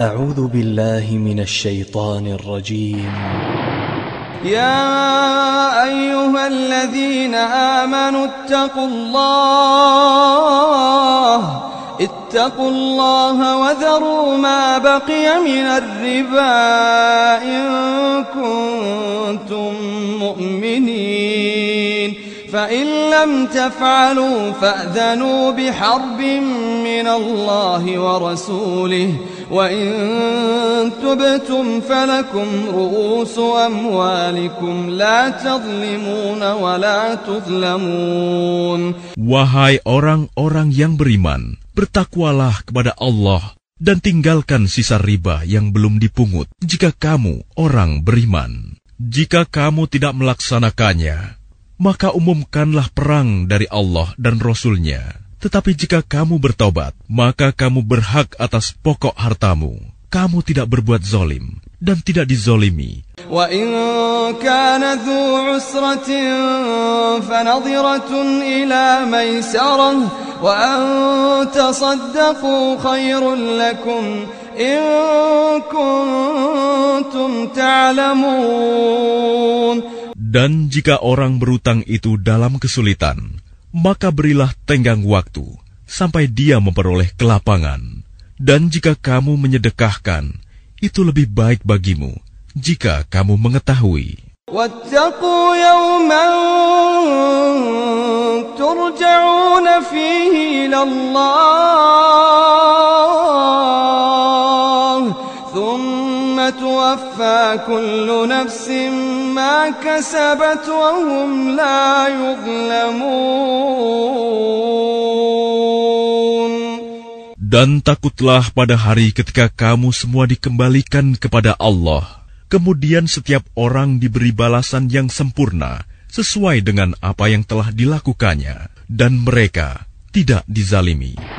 أعوذ بالله من الشيطان الرجيم. يا أيها الذين آمنوا اتقوا الله اتقوا الله وذروا ما بقي من الربا إن كنتم مؤمنين. فإن لم تفعلوا فأذنوا بحرب من الله ورسوله وإن تبتم فلكم رؤوس أموالكم لا تظلمون ولا تظلمون Wahai orang-orang yang beriman, bertakwalah kepada Allah dan tinggalkan sisa riba yang belum dipungut jika kamu orang beriman. Jika kamu tidak melaksanakannya, maka umumkanlah perang dari Allah dan Rasul-Nya. Tetapi jika kamu bertobat, maka kamu berhak atas pokok hartamu. Kamu tidak berbuat zolim dan tidak dizolimi. وإن كان ذو عسرة فنظرة إلى ميسرة وأن تصدقوا خير لكم إن كنتم تعلمون Dan jika orang berutang itu dalam kesulitan, maka berilah tenggang waktu sampai dia memperoleh kelapangan. Dan jika kamu menyedekahkan, itu lebih baik bagimu jika kamu mengetahui. واتقوا يوما ترجعون فيه إلى الله توفى كل نفس ما كسبت وهم لا يظلمون Dan takutlah pada hari ketika kamu semua dikembalikan kepada Allah. Kemudian setiap orang diberi balasan yang sempurna sesuai dengan apa yang telah dilakukannya. Dan mereka tidak dizalimi.